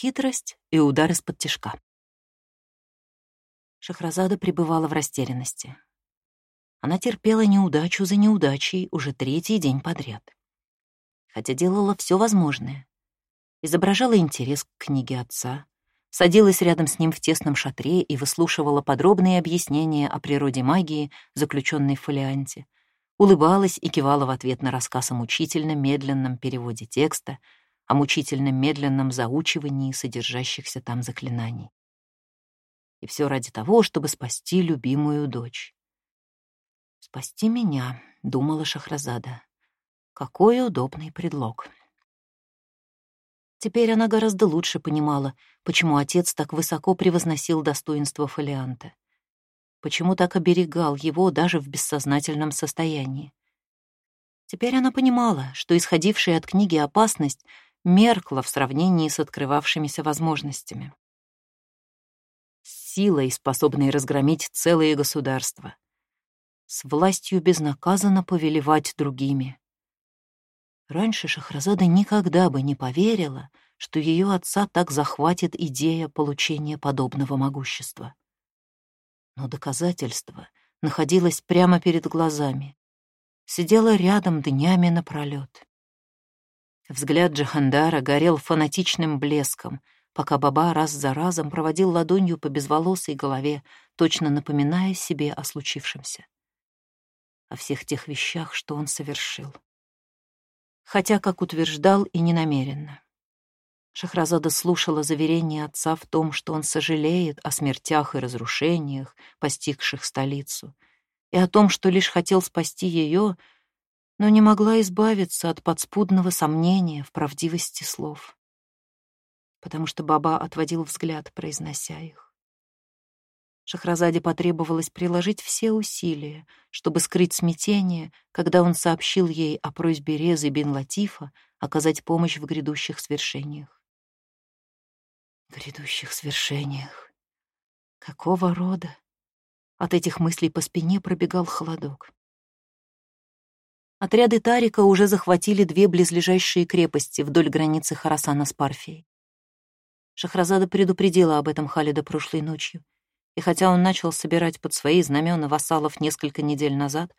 Хитрость и удар из-под тишка. Шахразада пребывала в растерянности. Она терпела неудачу за неудачей уже третий день подряд. Хотя делала все возможное. Изображала интерес к книге отца, садилась рядом с ним в тесном шатре и выслушивала подробные объяснения о природе магии, заключенной в фолианте, улыбалась и кивала в ответ на рассказ о мучительном медленном переводе текста, о мучительном медленном заучивании содержащихся там заклинаний. И все ради того, чтобы спасти любимую дочь. «Спасти меня», — думала Шахразада. «Какой удобный предлог». Теперь она гораздо лучше понимала, почему отец так высоко превозносил достоинство фолианта. Почему так оберегал его даже в бессознательном состоянии. Теперь она понимала, что исходившая от книги опасность меркла в сравнении с открывавшимися возможностями. С силой, способной разгромить целые государства. С властью безнаказанно повелевать другими. Раньше Шахразада никогда бы не поверила, что ее отца так захватит идея получения подобного могущества. Но доказательство находилось прямо перед глазами, сидела рядом днями напролет. Взгляд Джахандара горел фанатичным блеском, пока Баба раз за разом проводил ладонью по безволосой голове, точно напоминая себе о случившемся. О всех тех вещах, что он совершил хотя, как утверждал, и ненамеренно. Шахразада слушала заверение отца в том, что он сожалеет о смертях и разрушениях, постигших столицу, и о том, что лишь хотел спасти ее, но не могла избавиться от подспудного сомнения в правдивости слов, потому что Баба отводил взгляд, произнося их. Шахразаде потребовалось приложить все усилия, чтобы скрыть смятение, когда он сообщил ей о просьбе Резы бин Латифа оказать помощь в грядущих свершениях. Грядущих свершениях. Какого рода? От этих мыслей по спине пробегал холодок. Отряды Тарика уже захватили две близлежащие крепости вдоль границы Харасана с Парфией. Шахразада предупредила об этом Халида прошлой ночью — и хотя он начал собирать под свои знамена вассалов несколько недель назад,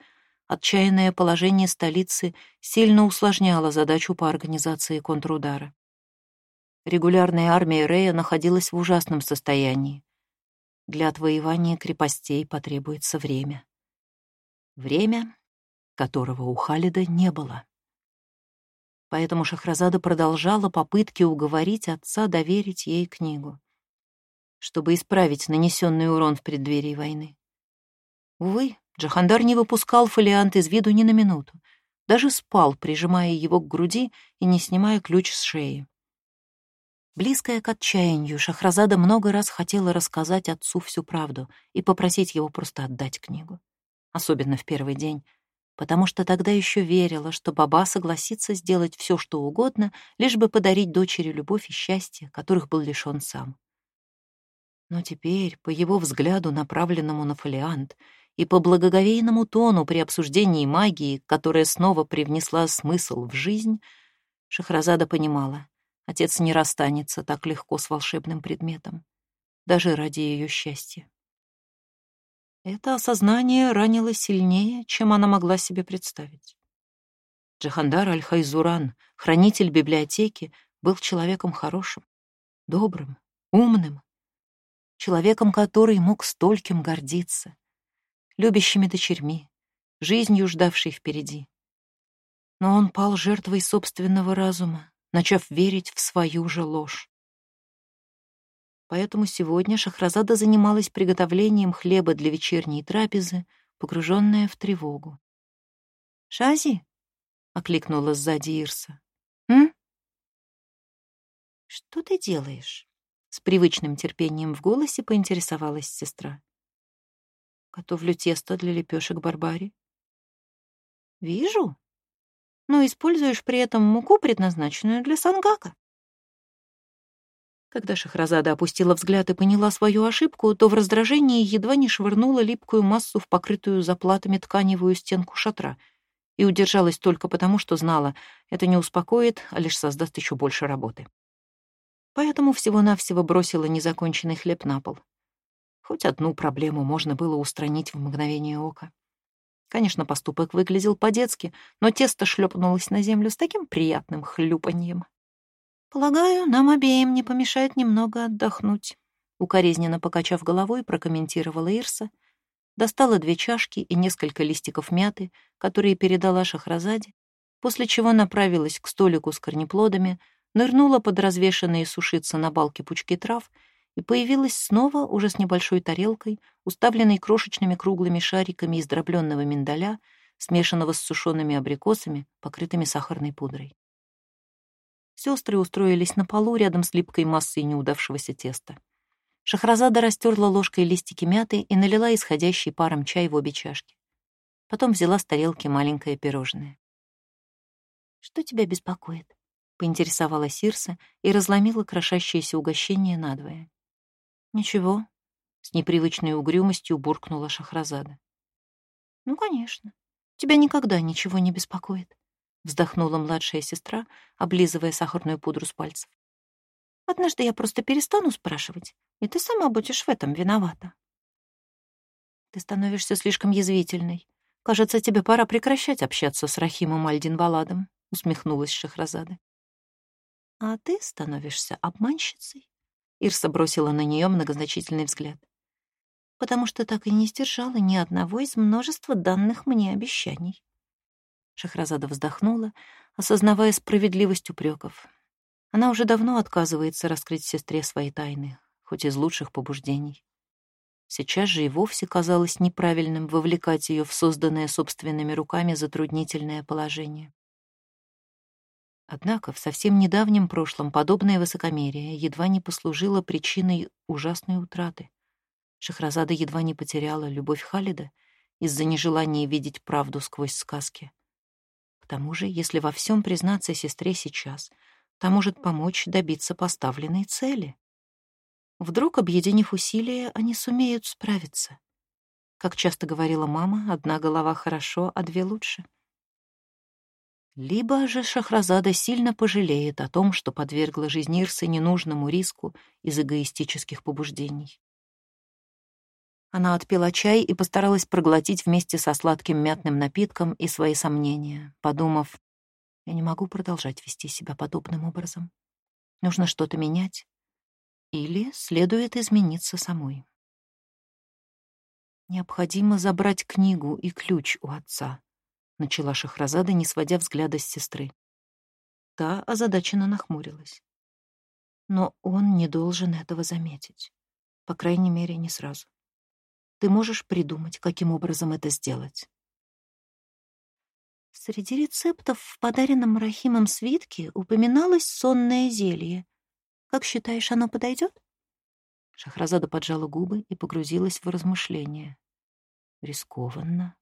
отчаянное положение столицы сильно усложняло задачу по организации контрудара. Регулярная армия Рея находилась в ужасном состоянии. Для отвоевания крепостей потребуется время. Время, которого у Халида не было. Поэтому Шахразада продолжала попытки уговорить отца доверить ей книгу чтобы исправить нанесенный урон в преддверии войны. Увы, Джахандар не выпускал фолиант из виду ни на минуту, даже спал, прижимая его к груди и не снимая ключ с шеи. Близкая к отчаянию, Шахразада много раз хотела рассказать отцу всю правду и попросить его просто отдать книгу. Особенно в первый день, потому что тогда еще верила, что Баба согласится сделать все, что угодно, лишь бы подарить дочери любовь и счастье, которых был лишен сам. Но теперь, по его взгляду, направленному на фолиант, и по благоговейному тону при обсуждении магии, которая снова привнесла смысл в жизнь, Шахразада понимала, отец не расстанется так легко с волшебным предметом, даже ради ее счастья. Это осознание ранило сильнее, чем она могла себе представить. Джахандар Аль-Хайзуран, хранитель библиотеки, был человеком хорошим, добрым, умным, человеком, который мог стольким гордиться, любящими дочерьми, жизнью ждавшей впереди. Но он пал жертвой собственного разума, начав верить в свою же ложь. Поэтому сегодня Шахразада занималась приготовлением хлеба для вечерней трапезы, погруженная в тревогу. «Шази?» — окликнула сзади Ирса. «М?» «Что ты делаешь?» С привычным терпением в голосе поинтересовалась сестра. Готовлю тесто для лепешек Барбари. Вижу. Но используешь при этом муку, предназначенную для сангака. Когда Шахразада опустила взгляд и поняла свою ошибку, то в раздражении едва не швырнула липкую массу в покрытую заплатами тканевую стенку шатра и удержалась только потому, что знала, это не успокоит, а лишь создаст еще больше работы. поэтому всего-навсего бросила незаконченный хлеб на пол. Хоть одну проблему можно было устранить в мгновение ока. Конечно, поступок выглядел по-детски, но тесто шлепнулось на землю с таким приятным хлюпаньем. «Полагаю, нам обеим не помешает немного отдохнуть», укоризненно покачав головой, прокомментировала Ирса, достала две чашки и несколько листиков мяты, которые передала Шахразаде, после чего направилась к столику с корнеплодами, нырнула под развешанные сушиться на балке пучки трав и появилась снова уже с небольшой тарелкой, уставленной крошечными круглыми шариками из дробленного миндаля, смешанного с сушеными абрикосами, покрытыми сахарной пудрой. Сестры устроились на полу рядом с липкой массой неудавшегося теста. Шахразада растерла ложкой листики мяты и налила исходящий паром чай в обе чашки. Потом взяла с тарелки маленькое пирожное. «Что тебя беспокоит?» — поинтересовалась Сирса и разломила крошащееся угощение надвое. «Ничего», — с непривычной угрюмостью буркнула Шахразада. «Ну, конечно. Тебя никогда ничего не беспокоит», — вздохнула младшая сестра, облизывая сахарную пудру с пальцев. «Однажды я просто перестану спрашивать, и ты сама будешь в этом виновата». «Ты становишься слишком язвительной. Кажется, тебе пора прекращать общаться с Рахимом Альдин-Валадом», — усмехнулась Шахразада. «А ты становишься обманщицей», Ирса бросила на нее многозначительный взгляд. «Потому что так и не сдержала ни одного из множества данных мне обещаний». Шахразада вздохнула, осознавая справедливость упреков. Она уже давно отказывается раскрыть сестре свои тайны, хоть из лучших побуждений. Сейчас же и вовсе казалось неправильным вовлекать ее в созданное собственными руками затруднительное положение. Однако в совсем недавнем прошлом подобное высокомерие едва не послужило причиной ужасной утраты. Шахразада едва не потеряла любовь Халида из-за нежелания видеть правду сквозь сказки. Тому же, если во всем признаться сестре сейчас, та может помочь добиться поставленной цели. Вдруг, объединив усилия, они сумеют справиться. Как часто говорила мама, одна голова хорошо, а две лучше — либо же Шахразада сильно пожалеет о том, что подвергла жизнь Ирсы ненужному риску из эгоистических побуждений. Она отпила чай и постаралась проглотить вместе со сладким мятным напитком и свои сомнения, подумав, «Я не могу продолжать вести себя подобным образом. Нужно что-то менять. Или следует измениться самой. Необходимо забрать книгу и ключ у отца начала Шахразада, не сводя взгляда с сестры. Та озадаченно нахмурилась. Но он не должен этого заметить. По крайней мере, не сразу. Ты можешь придумать, каким образом это сделать? Среди рецептов в подаренном Рахимом свитке упоминалось сонное зелье. Как считаешь, оно подойдет? Шахразада поджала губы и погрузилась в размышления. Рискованно,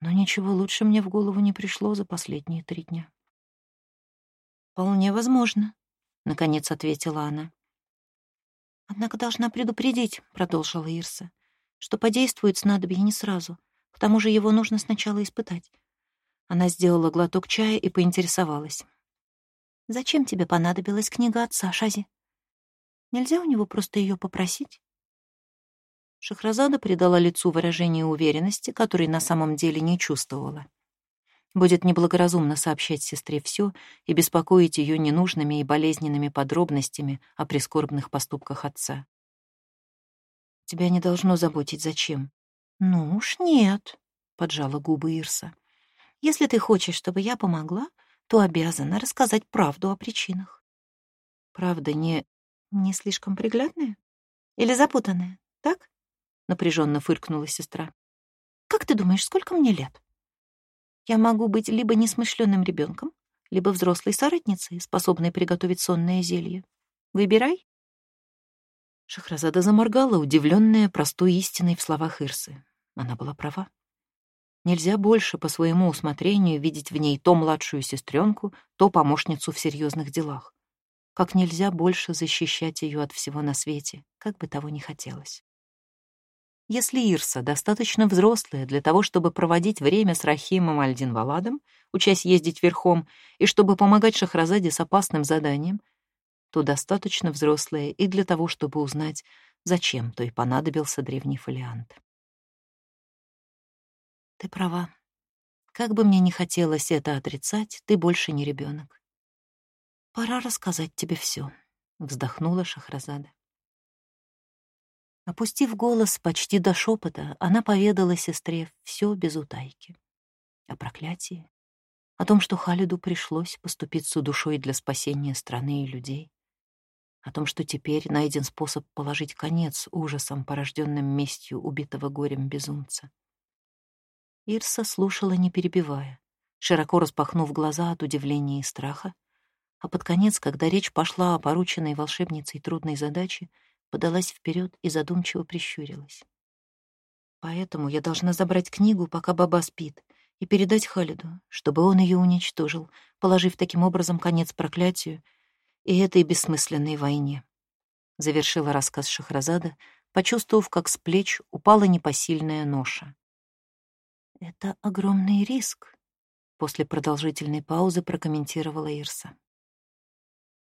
но ничего лучше мне в голову не пришло за последние три дня. «Вполне возможно», — наконец ответила она. «Однако должна предупредить», — продолжила Ирса, «что подействует снадобье не сразу. К тому же его нужно сначала испытать». Она сделала глоток чая и поинтересовалась. «Зачем тебе понадобилась книга отца, Шази? Нельзя у него просто ее попросить?» Шахразада придала лицу выражение уверенности, которой на самом деле не чувствовала. Будет неблагоразумно сообщать сестре все и беспокоить ее ненужными и болезненными подробностями о прискорбных поступках отца. «Тебя не должно заботить, зачем?» «Ну уж нет», — поджала губы Ирса. «Если ты хочешь, чтобы я помогла, то обязана рассказать правду о причинах». «Правда не... не слишком приглядная? Или запутанная, так?» — напряженно фыркнула сестра. «Как ты думаешь, сколько мне лет? Я могу быть либо несмышленным ребенком, либо взрослой соратницей, способной приготовить сонное зелье. Выбирай». Шахразада заморгала, удивленная простой истиной в словах Ирсы. Она была права. Нельзя больше по своему усмотрению видеть в ней то младшую сестренку, то помощницу в серьезных делах. Как нельзя больше защищать ее от всего на свете, как бы того ни хотелось. Если Ирса достаточно взрослая для того, чтобы проводить время с Рахимом Альдин-Валадом, учась ездить верхом, и чтобы помогать Шахразаде с опасным заданием, то достаточно взрослая и для того, чтобы узнать, зачем той понадобился древний фолиант. Ты права. Как бы мне ни хотелось это отрицать, ты больше не ребенок. Пора рассказать тебе все, вздохнула Шахразада. Опустив голос почти до шепота, она поведала сестре все без утайки. О проклятии, о том, что Халиду пришлось поступиться душой для спасения страны и людей, о том, что теперь найден способ положить конец ужасам, порожденным местью убитого горем безумца. Ирса слушала, не перебивая, широко распахнув глаза от удивления и страха, а под конец, когда речь пошла о порученной волшебницей трудной задаче, подалась вперед и задумчиво прищурилась. Поэтому я должна забрать книгу, пока баба спит, и передать Халиду, чтобы он ее уничтожил, положив таким образом конец проклятию и этой бессмысленной войне. Завершила рассказ Шахразада, почувствовав, как с плеч упала непосильная ноша. «Это огромный риск», — после продолжительной паузы прокомментировала Ирса.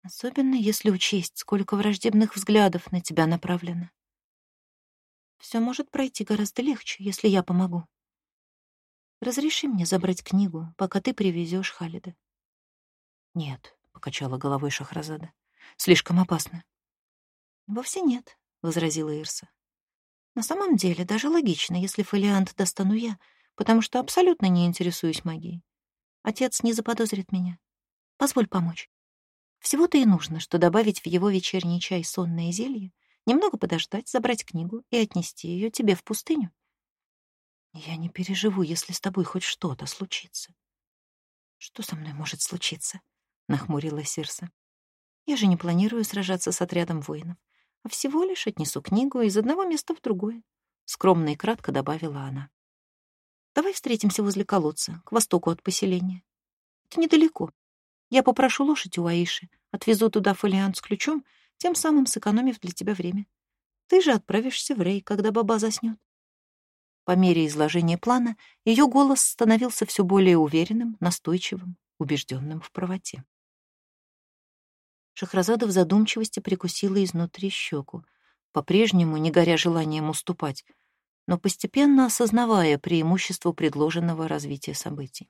«Особенно если учесть, сколько враждебных взглядов на тебя направлено. Все может пройти гораздо легче, если я помогу. Разреши мне забрать книгу, пока ты привезешь Халида. Нет, покачала головой Шахразада. Слишком опасно. Вовсе нет, возразила Ирса. На самом деле, даже логично, если фолиант достану я, потому что абсолютно не интересуюсь магией. Отец не заподозрит меня. Позволь помочь. Всего-то и нужно, что добавить в его вечерний чай сонное зелье, немного подождать, забрать книгу и отнести ее тебе в пустыню. Я не переживу, если с тобой хоть что-то случится. Что со мной может случиться? Нахмурилась Сирса. Я же не планирую сражаться с отрядом воинов, а всего лишь отнесу книгу из одного места в другое. Скромно и кратко добавила она. Давай встретимся возле колодца, к востоку от поселения. Это недалеко. Я попрошу лошадь у Аиши, отвезу туда фолиант с ключом, тем самым сэкономив для тебя время. Ты же отправишься в Рей, когда баба заснет. По мере изложения плана ее голос становился все более уверенным, настойчивым, убежденным в правоте. Шахразада в задумчивости прикусила изнутри щеку, по-прежнему не горя желанием уступать, но постепенно осознавая преимущество предложенного развития событий.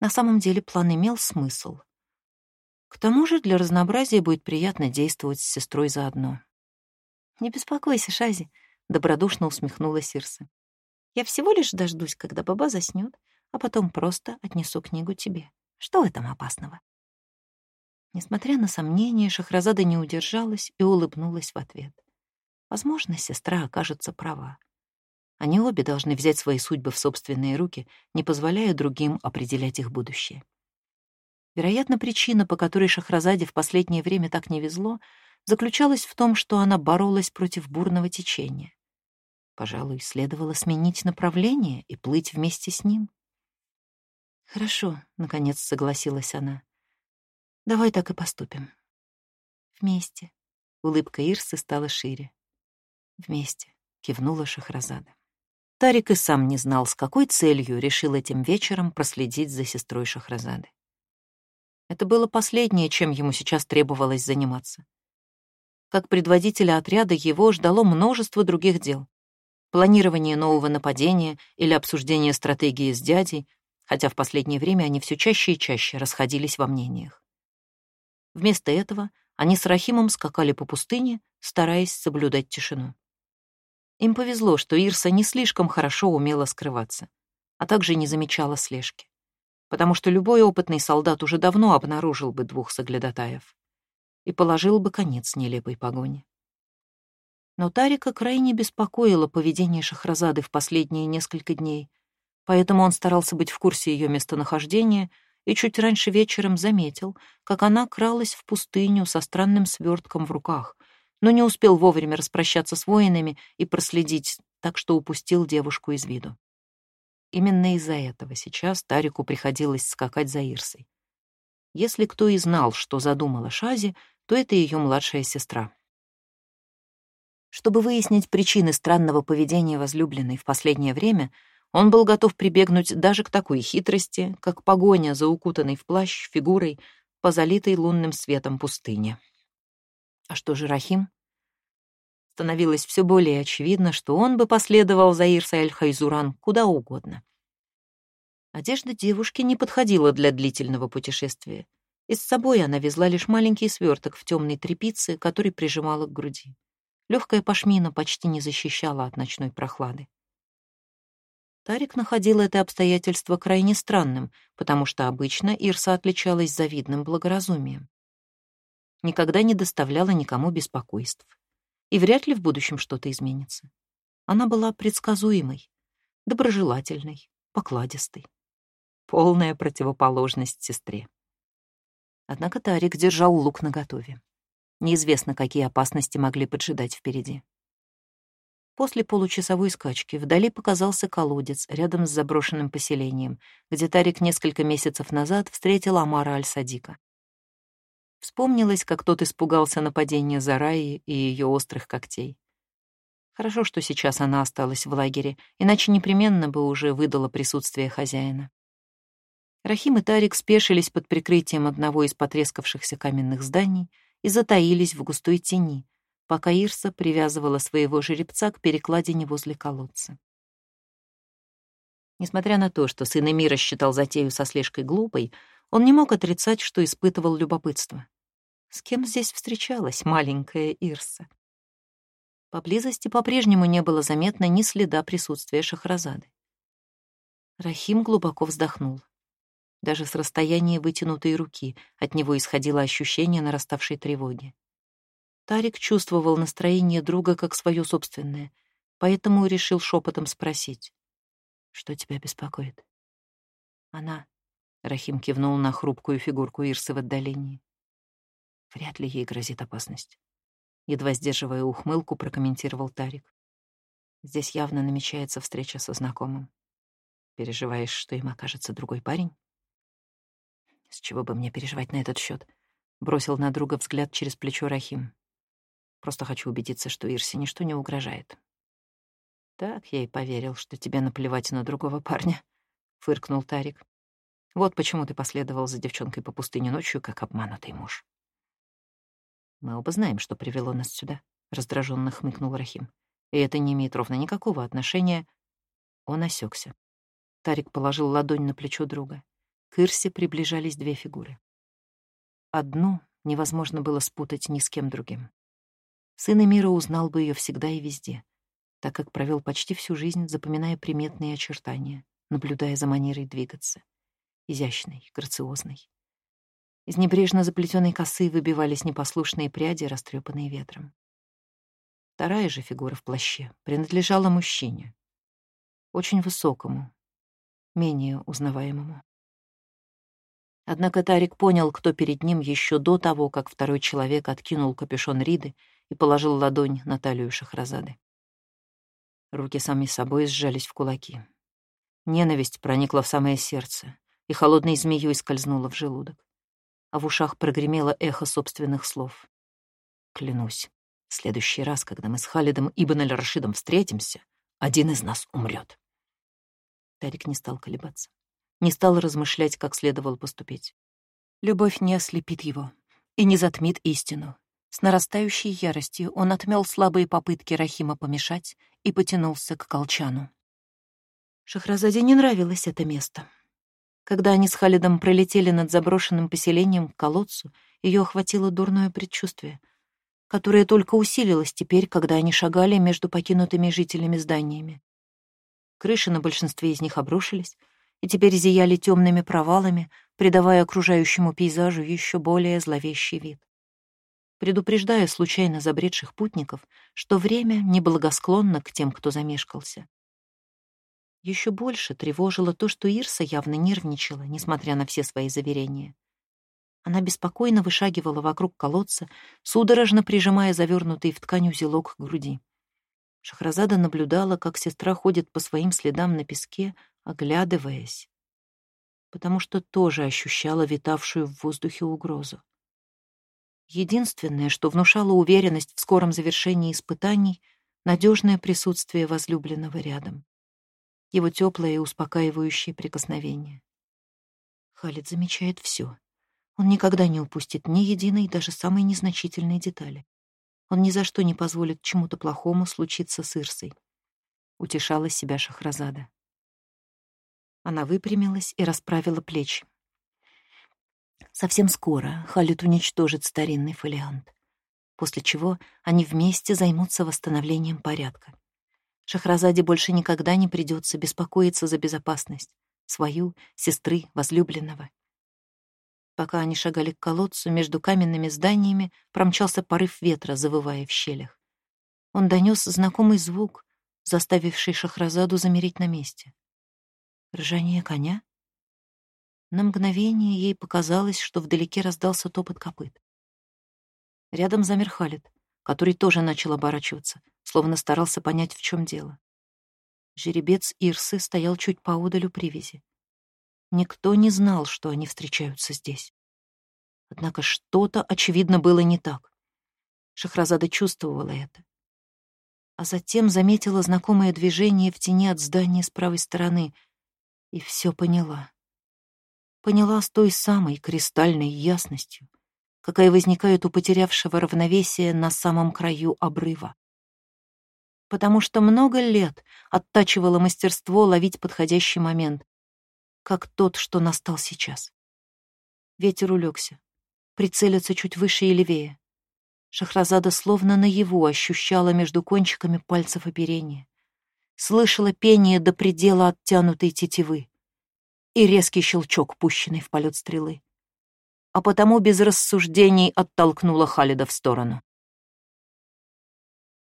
На самом деле план имел смысл. К тому же для разнообразия будет приятно действовать с сестрой заодно. «Не беспокойся, Шази», — добродушно усмехнулась Сирса. Я всего лишь дождусь, когда баба заснет, а потом просто отнесу книгу тебе. Что в этом опасного?» Несмотря на сомнения, Шахразада не удержалась и улыбнулась в ответ. Возможно, сестра окажется права. Они обе должны взять свои судьбы в собственные руки, не позволяя другим определять их будущее. Вероятно, причина, по которой Шахразаде в последнее время так не везло, заключалась в том, что она боролась против бурного течения. Пожалуй, следовало сменить направление и плыть вместе с ним. «Хорошо», — наконец согласилась она. «Давай так и поступим». «Вместе». Улыбка Ирсы стала шире. «Вместе», — кивнула Шахразада. Тарик и сам не знал, с какой целью решил этим вечером проследить за сестрой Шахразады. Это было последнее, чем ему сейчас требовалось заниматься. Как предводителя отряда его ждало множество других дел планирование нового нападения или обсуждение стратегии с дядей, хотя в последнее время они все чаще и чаще расходились во мнениях. Вместо этого они с Рахимом скакали по пустыне, стараясь соблюдать тишину. Им повезло, что Ирса не слишком хорошо умела скрываться, а также не замечала слежки, потому что любой опытный солдат уже давно обнаружил бы двух соглядатаев и положил бы конец нелепой погоне. Но Тарика крайне беспокоило поведение Шахразады в последние несколько дней, поэтому он старался быть в курсе ее местонахождения и чуть раньше вечером заметил, как она кралась в пустыню со странным свертком в руках, но не успел вовремя распрощаться с воинами и проследить, так что упустил девушку из виду. Именно из-за этого сейчас Тарику приходилось скакать за Ирсой. Если кто и знал, что задумала Шази, то это ее младшая сестра. Чтобы выяснить причины странного поведения возлюбленной в последнее время, он был готов прибегнуть даже к такой хитрости, как погоня за укутанной в плащ фигурой по залитой лунным светом пустыне. А что же Рахим? Становилось все более очевидно, что он бы последовал за Ирса Эль-Хайзуран куда угодно. Одежда девушки не подходила для длительного путешествия, и с собой она везла лишь маленький сверток в темной тряпице, который прижимала к груди. Легкая пашмина почти не защищала от ночной прохлады. Тарик находил это обстоятельство крайне странным, потому что обычно Ирса отличалась завидным благоразумием. Никогда не доставляла никому беспокойств. И вряд ли в будущем что-то изменится. Она была предсказуемой, доброжелательной, покладистой. Полная противоположность сестре. Однако Тарик держал лук наготове. Неизвестно, какие опасности могли поджидать впереди. После получасовой скачки вдали показался колодец рядом с заброшенным поселением, где Тарик несколько месяцев назад встретил Амара Аль-Садика. Вспомнилось, как тот испугался нападения Зараи и ее острых когтей. Хорошо, что сейчас она осталась в лагере, иначе непременно бы уже выдала присутствие хозяина. Рахим и Тарик спешились под прикрытием одного из потрескавшихся каменных зданий и затаились в густой тени, пока Ирса привязывала своего жеребца к перекладине возле колодца. Несмотря на то, что сын Эмира считал затею со слежкой глупой, он не мог отрицать, что испытывал любопытство. С кем здесь встречалась маленькая Ирса? Поблизости по-прежнему не было заметно ни следа присутствия Шахразады. Рахим глубоко вздохнул. Даже с расстояния вытянутой руки от него исходило ощущение нараставшей тревоги. Тарик чувствовал настроение друга как свое собственное, поэтому решил шепотом спросить. «Что тебя беспокоит?» «Она», — Рахим кивнул на хрупкую фигурку Ирсы в отдалении. «Вряд ли ей грозит опасность», — едва сдерживая ухмылку, прокомментировал Тарик. «Здесь явно намечается встреча со знакомым. Переживаешь, что им окажется другой парень?» С чего бы мне переживать на этот счет? Бросил на друга взгляд через плечо Рахим. Просто хочу убедиться, что Ирсе ничто не угрожает. Так я и поверил, что тебе наплевать на другого парня, фыркнул Тарик. Вот почему ты последовал за девчонкой по пустыне ночью, как обманутый муж. Мы оба знаем, что привело нас сюда, раздраженно хмыкнул Рахим. И это не имеет ровно никакого отношения. Он осекся. Тарик положил ладонь на плечо друга. К Ирсе приближались две фигуры. Одну невозможно было спутать ни с кем другим. Сын Эмира узнал бы ее всегда и везде, так как провел почти всю жизнь, запоминая приметные очертания, наблюдая за манерой двигаться. Изящной, грациозной. Из небрежно заплетенной косы выбивались непослушные пряди, растрепанные ветром. Вторая же фигура в плаще принадлежала мужчине, очень высокому, менее узнаваемому. Однако Тарик понял, кто перед ним еще до того, как второй человек откинул капюшон Риды и положил ладонь на талию Шахразады. Руки сами собой сжались в кулаки. Ненависть проникла в самое сердце и холодной змеей скользнула в желудок. А в ушах прогремело эхо собственных слов. «Клянусь, в следующий раз, когда мы с Халидом Ибн Аль-Рашидом встретимся, один из нас умрет. Тарик не стал колебаться не стал размышлять, как следовало поступить. Любовь не ослепит его и не затмит истину. С нарастающей яростью он отмел слабые попытки Рахима помешать и потянулся к колчану. Шахразаде не нравилось это место. Когда они с Халидом пролетели над заброшенным поселением к колодцу, ее охватило дурное предчувствие, которое только усилилось теперь, когда они шагали между покинутыми жителями зданиями. Крыши на большинстве из них обрушились, и теперь зияли темными провалами, придавая окружающему пейзажу еще более зловещий вид. Предупреждая случайно забредших путников, что время неблагосклонно к тем, кто замешкался. Еще больше тревожило то, что Ирса явно нервничала, несмотря на все свои заверения. Она беспокойно вышагивала вокруг колодца, судорожно прижимая завернутый в ткань узелок к груди. Шахразада наблюдала, как сестра ходит по своим следам на песке, оглядываясь, потому что тоже ощущала витавшую в воздухе угрозу. Единственное, что внушало уверенность в скором завершении испытаний, надежное присутствие возлюбленного рядом. Его теплое и успокаивающее прикосновение. Халид замечает все. Он никогда не упустит ни единой, даже самой незначительной детали. Он ни за что не позволит чему-то плохому случиться с Ирсой. Утешала себя Шахразада. Она выпрямилась и расправила плечи. Совсем скоро Халид уничтожит старинный фолиант, после чего они вместе займутся восстановлением порядка. Шахразаде больше никогда не придется беспокоиться за безопасность свою, сестры, возлюбленного. Пока они шагали к колодцу, между каменными зданиями промчался порыв ветра, завывая в щелях. Он донес знакомый звук, заставивший Шахразаду замереть на месте. Ржание коня? На мгновение ей показалось, что вдалеке раздался топот копыт. Рядом замер Халид, который тоже начал оборачиваться, словно старался понять, в чем дело. Жеребец Ирсы стоял чуть поодаль у привязи. Никто не знал, что они встречаются здесь. Однако что-то, очевидно, было не так. Шахразада чувствовала это. А затем заметила знакомое движение в тени от здания с правой стороны и все поняла. Поняла с той самой кристальной ясностью, какая возникает у потерявшего равновесие на самом краю обрыва потому что много лет оттачивала мастерство ловить подходящий момент, как тот, что настал сейчас. Ветер улегся, прицелиться чуть выше и левее. Шахразада словно наяву ощущала между кончиками пальцев оперение. Слышала пение до предела оттянутой тетивы и резкий щелчок, пущенный в полет стрелы. А потому без рассуждений оттолкнула Халида в сторону.